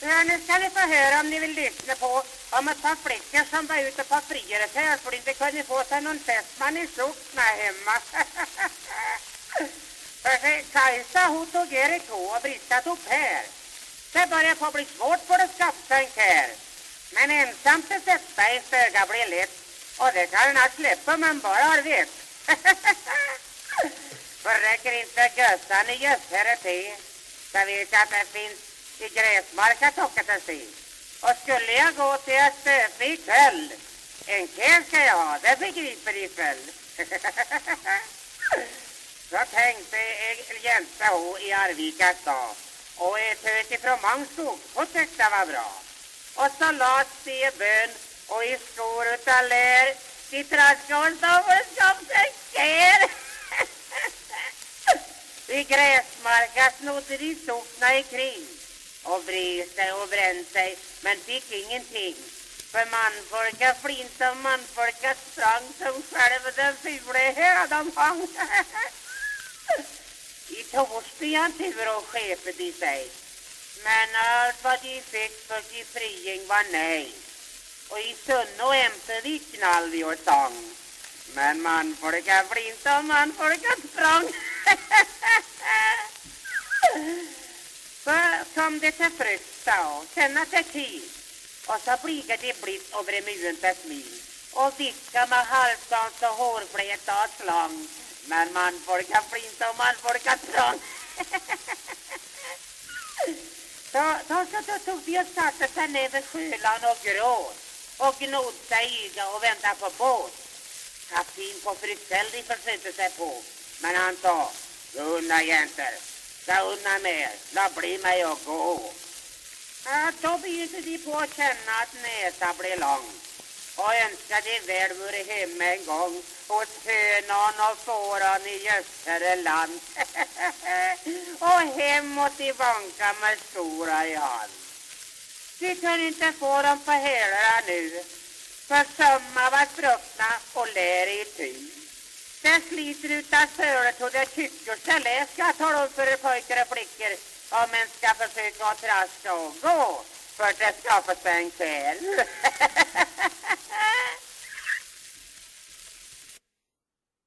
Ja, nu ska ni få höra om ni vill lyssna på om ett par flickor som var ute på frierefärd för inte kunde få sig någon fästman i sockna hemma. Kajsa hon tog Erik H och Britta tog Per. Det börjar på bli svårt för att skaffa en kär. Men ensamt att sätta i föga blir lätt och det kan han släppa om man bara har vett. för räcker inte gössan i gössare så vet att det finns i gräsmarken. att. Och skulle jag gå till ett eh, möte kväll en kär ska jag ha, det begriper ni väl? Så tänkte Jänta H i Arvika stad och ett hus ifrån Mangskog hon tyckte det var bra. Och så lades de i bön och i skor utav lär de traskade och som en kär. I gräsmarka snodde de sockna ikring och vred sig och brände sig men fick ingenting. För manfolka flinte och manfolka sprang som själv den fule hela de. I Torsby han tur och chefet i sig. Men allt vad de fick för sin friing var nej. Och i Sunne och de knall och sång. Men manfolka flinte och manfolka sprang. Så kom det till frusta och känna sig tid. Och så bliga det blitt över muren till smil. Och vicka med halsdans och hårfläta och slang. Men manfolka flinte och manfolka trång. så, då, så, då tog de och satte sig ner vid sjölan och gråt och gnodde sig i och väntade på båt. Kapten på Fryxell de försökte sig på, men han sa, unna jäntor, jag unna mer, låt bli mig och gå. Ja, då började de på att känna att näsan blev lång och önskade de väl vore hemma en gång hos hönan och fåran i Gössereland och hemåt i vanka med stora i hand. De kunde inte få dem på hälarna nu för sömmar var spruckna och lär i ty. Det sliter utav sölet och det tycker sig lätt ska jag tala om för pojkar och flickor om en ska försöka att traska och gå för att det ska få sig en kväll.